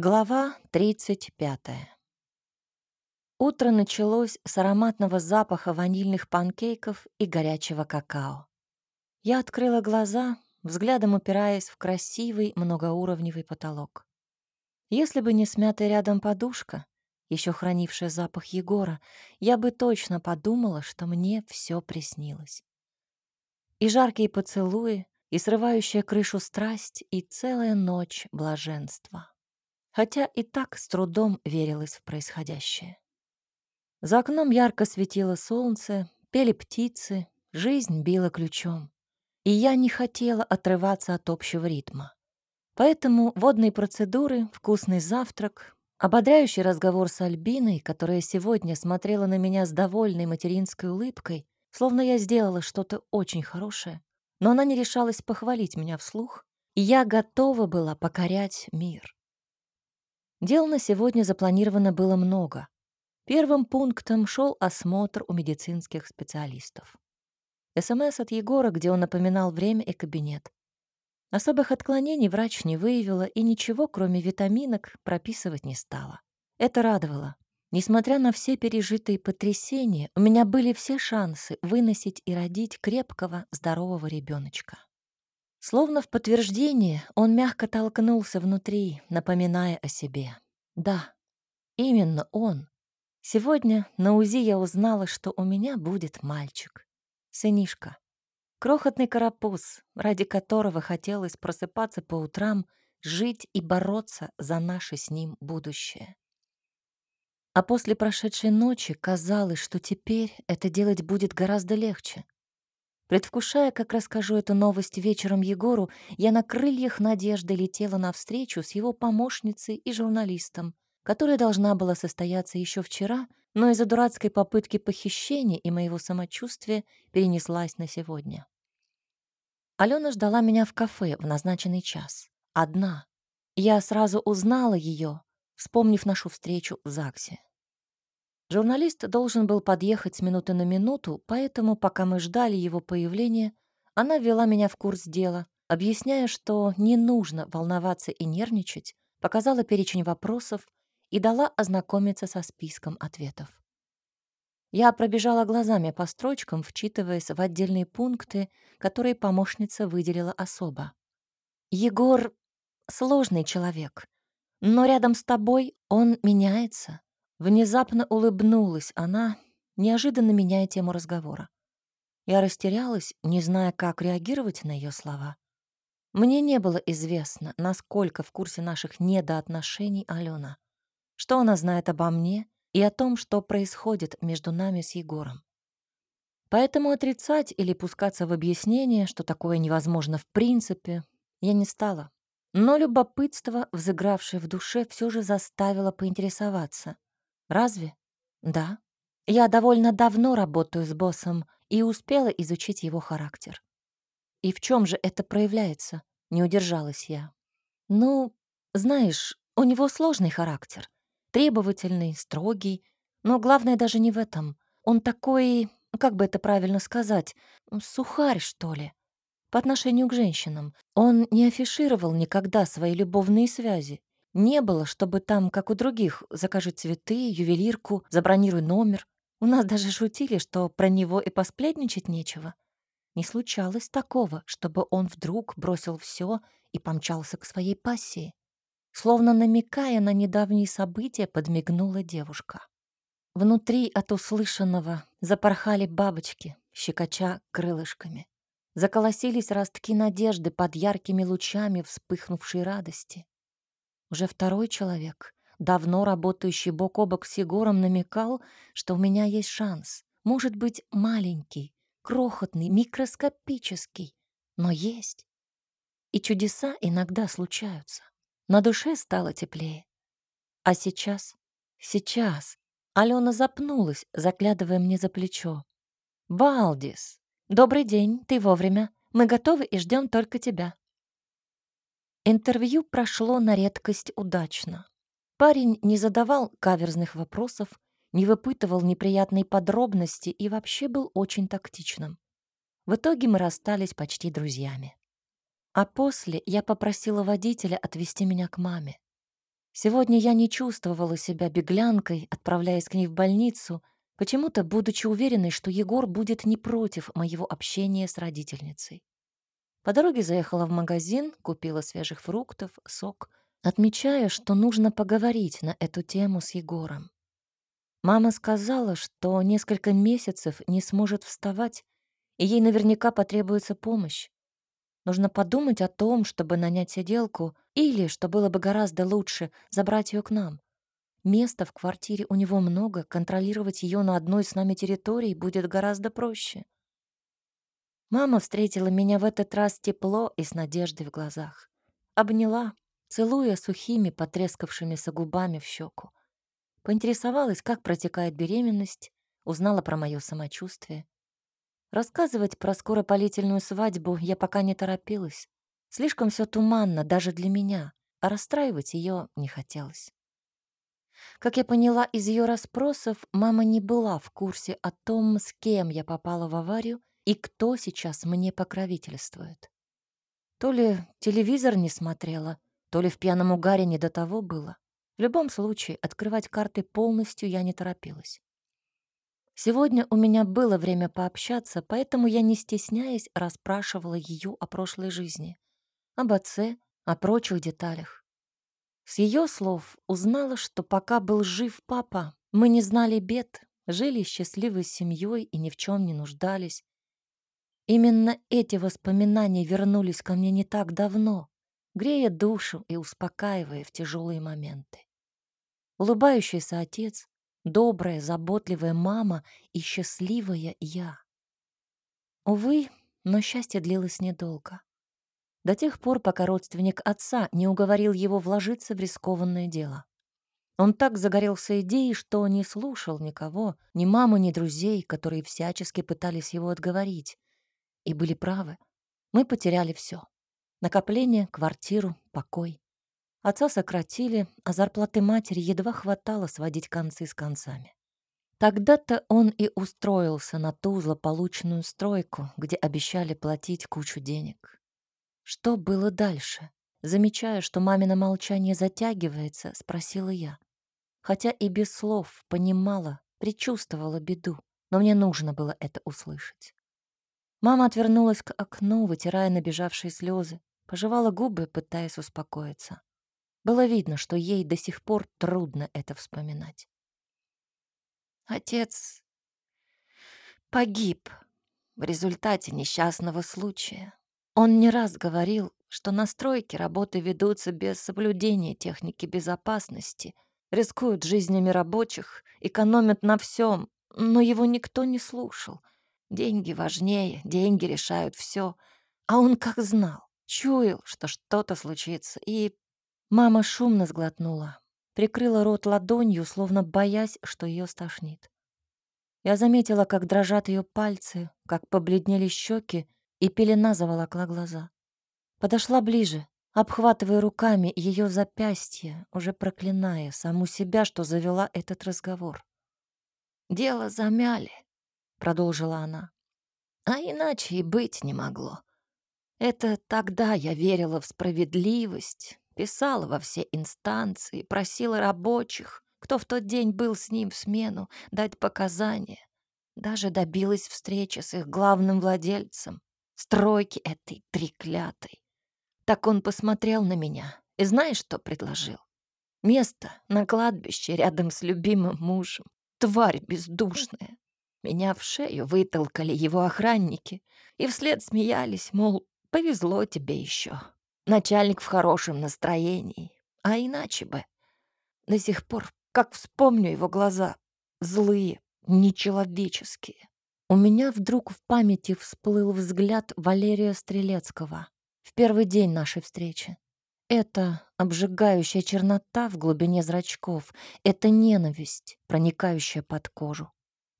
Глава 35. Утро началось с ароматного запаха ванильных панкейков и горячего какао. Я открыла глаза, взглядом упираясь в красивый многоуровневый потолок. Если бы не смятая рядом подушка, еще хранившая запах Егора, я бы точно подумала, что мне все приснилось. И жаркие поцелуи, и срывающая крышу страсть, и целая ночь блаженства. Хотя и так с трудом верилось в происходящее. За окном ярко светило солнце, пели птицы, жизнь била ключом. И я не хотела отрываться от общего ритма. Поэтому водные процедуры, вкусный завтрак, ободряющий разговор с Альбиной, которая сегодня смотрела на меня с довольной материнской улыбкой, словно я сделала что-то очень хорошее, но она не решалась похвалить меня вслух, и я готова была покорять мир. Дел на сегодня запланировано было много. Первым пунктом шел осмотр у медицинских специалистов. СМС от Егора, где он напоминал время и кабинет. Особых отклонений врач не выявила и ничего, кроме витаминок, прописывать не стала. Это радовало. Несмотря на все пережитые потрясения, у меня были все шансы выносить и родить крепкого, здорового ребеночка. Словно в подтверждение, он мягко толкнулся внутри, напоминая о себе. Да, именно он. Сегодня на УЗИ я узнала, что у меня будет мальчик. Сынишка. Крохотный карапуз, ради которого хотелось просыпаться по утрам, жить и бороться за наше с ним будущее. А после прошедшей ночи казалось, что теперь это делать будет гораздо легче. Предвкушая, как расскажу эту новость вечером Егору, я на крыльях надежды летела навстречу с его помощницей и журналистом, которая должна была состояться еще вчера, но из-за дурацкой попытки похищения и моего самочувствия перенеслась на сегодня. Алена ждала меня в кафе в назначенный час. Одна. Я сразу узнала ее, вспомнив нашу встречу в ЗАГСе. Журналист должен был подъехать с минуты на минуту, поэтому, пока мы ждали его появления, она ввела меня в курс дела, объясняя, что не нужно волноваться и нервничать, показала перечень вопросов и дала ознакомиться со списком ответов. Я пробежала глазами по строчкам, вчитываясь в отдельные пункты, которые помощница выделила особо. «Егор — сложный человек, но рядом с тобой он меняется, Внезапно улыбнулась она, неожиданно меняя тему разговора. Я растерялась, не зная, как реагировать на ее слова. Мне не было известно, насколько в курсе наших недоотношений Алена, что она знает обо мне и о том, что происходит между нами с Егором. Поэтому отрицать или пускаться в объяснение, что такое невозможно в принципе, я не стала. Но любопытство, взыгравшее в душе, все же заставило поинтересоваться. Разве? Да. Я довольно давно работаю с боссом и успела изучить его характер. И в чем же это проявляется? Не удержалась я. Ну, знаешь, у него сложный характер. Требовательный, строгий. Но главное даже не в этом. Он такой, как бы это правильно сказать, сухарь, что ли. По отношению к женщинам. Он не афишировал никогда свои любовные связи. Не было, чтобы там, как у других, закажи цветы, ювелирку, забронируй номер. У нас даже шутили, что про него и посплетничать нечего. Не случалось такого, чтобы он вдруг бросил все и помчался к своей пассии. Словно намекая на недавние события, подмигнула девушка. Внутри от услышанного запорхали бабочки, щекоча крылышками. Заколосились ростки надежды под яркими лучами вспыхнувшей радости. Уже второй человек, давно работающий бок о бок с Егором, намекал, что у меня есть шанс. Может быть, маленький, крохотный, микроскопический, но есть. И чудеса иногда случаются. На душе стало теплее. А сейчас? Сейчас. Алена запнулась, заглядывая мне за плечо. «Балдис! Добрый день, ты вовремя. Мы готовы и ждем только тебя». Интервью прошло на редкость удачно. Парень не задавал каверзных вопросов, не выпытывал неприятные подробности и вообще был очень тактичным. В итоге мы расстались почти друзьями. А после я попросила водителя отвезти меня к маме. Сегодня я не чувствовала себя беглянкой, отправляясь к ней в больницу, почему-то будучи уверенной, что Егор будет не против моего общения с родительницей. По дороге заехала в магазин, купила свежих фруктов, сок, отмечая, что нужно поговорить на эту тему с Егором. Мама сказала, что несколько месяцев не сможет вставать, и ей наверняка потребуется помощь. Нужно подумать о том, чтобы нанять сиделку, или, что было бы гораздо лучше, забрать ее к нам. Места в квартире у него много, контролировать ее на одной с нами территории будет гораздо проще. Мама встретила меня в этот раз тепло и с надеждой в глазах. Обняла, целуя сухими, потрескавшимися губами в щеку. Поинтересовалась, как протекает беременность, узнала про мое самочувствие. Рассказывать про скоропалительную свадьбу я пока не торопилась. Слишком все туманно даже для меня, а расстраивать ее не хотелось. Как я поняла из ее расспросов, мама не была в курсе о том, с кем я попала в аварию и кто сейчас мне покровительствует. То ли телевизор не смотрела, то ли в пьяном угаре не до того было. В любом случае, открывать карты полностью я не торопилась. Сегодня у меня было время пообщаться, поэтому я, не стесняясь, расспрашивала ее о прошлой жизни, об отце, о прочих деталях. С ее слов узнала, что пока был жив папа, мы не знали бед, жили счастливой семьей и ни в чем не нуждались. Именно эти воспоминания вернулись ко мне не так давно, грея душу и успокаивая в тяжелые моменты. Улыбающийся отец, добрая, заботливая мама и счастливая я. Увы, но счастье длилось недолго. До тех пор, пока родственник отца не уговорил его вложиться в рискованное дело. Он так загорелся идеей, что не слушал никого, ни маму, ни друзей, которые всячески пытались его отговорить. И были правы. Мы потеряли все: Накопление, квартиру, покой. Отца сократили, а зарплаты матери едва хватало сводить концы с концами. Тогда-то он и устроился на ту злополучную стройку, где обещали платить кучу денег. Что было дальше? Замечая, что мамино молчание затягивается, спросила я. Хотя и без слов понимала, предчувствовала беду, но мне нужно было это услышать. Мама отвернулась к окну, вытирая набежавшие слезы, пожевала губы, пытаясь успокоиться. Было видно, что ей до сих пор трудно это вспоминать. Отец погиб в результате несчастного случая. Он не раз говорил, что на стройке работы ведутся без соблюдения техники безопасности, рискуют жизнями рабочих, экономят на всем, но его никто не слушал. Деньги важнее, деньги решают все. А он как знал, чуял, что что-то случится, и Мама шумно сглотнула, прикрыла рот ладонью, словно боясь, что ее стошнит. Я заметила, как дрожат ее пальцы, как побледнели щеки, и пелена заволокла глаза. Подошла ближе, обхватывая руками ее запястье, уже проклиная саму себя, что завела этот разговор. «Дело замяли», — продолжила она. «А иначе и быть не могло. Это тогда я верила в справедливость, Писала во все инстанции, просила рабочих, кто в тот день был с ним в смену, дать показания. Даже добилась встречи с их главным владельцем, стройки этой треклятой. Так он посмотрел на меня и знаешь, что предложил? Место на кладбище рядом с любимым мужем. Тварь бездушная. Меня в шею вытолкали его охранники и вслед смеялись, мол, повезло тебе еще. Начальник в хорошем настроении. А иначе бы. До сих пор, как вспомню его глаза, злые, нечеловеческие. У меня вдруг в памяти всплыл взгляд Валерия Стрелецкого в первый день нашей встречи. Это обжигающая чернота в глубине зрачков, это ненависть, проникающая под кожу.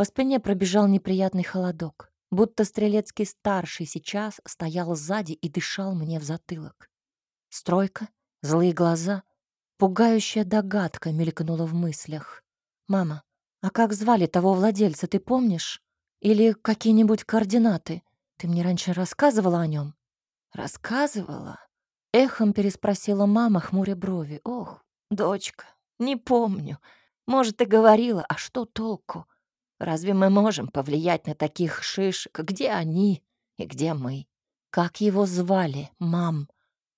По спине пробежал неприятный холодок, будто Стрелецкий старший сейчас стоял сзади и дышал мне в затылок. Стройка, злые глаза, пугающая догадка мелькнула в мыслях. «Мама, а как звали того владельца, ты помнишь? Или какие-нибудь координаты? Ты мне раньше рассказывала о нем?» «Рассказывала?» Эхом переспросила мама, хмуря брови. «Ох, Дочка, не помню. Может, и говорила, а что толку? Разве мы можем повлиять на таких шишек? Где они и где мы? Как его звали, мам?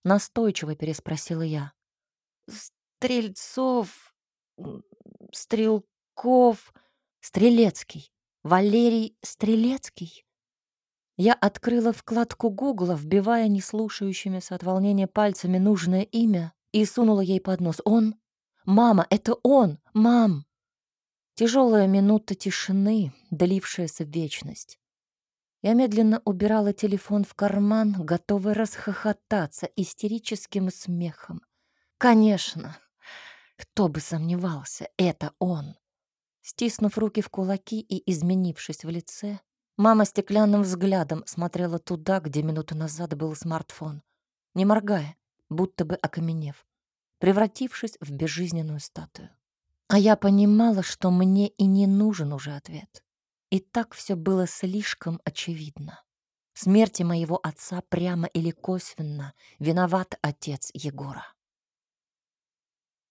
Настойчиво переспросила я. Стрельцов, Стрелков, Стрелецкий. Валерий Стрелецкий. Я открыла вкладку Гугла, вбивая неслушающимися от волнения пальцами нужное имя и сунула ей под нос. Он? Мама, это он! Мам! Тяжелая минута тишины, длившаяся в вечность. Я медленно убирала телефон в карман, готовая расхохотаться истерическим смехом. Конечно, кто бы сомневался, это он. Стиснув руки в кулаки и изменившись в лице, мама стеклянным взглядом смотрела туда, где минуту назад был смартфон, не моргая, будто бы окаменев, превратившись в безжизненную статую. А я понимала, что мне и не нужен уже ответ. И так все было слишком очевидно. В смерти моего отца прямо или косвенно виноват отец Егора.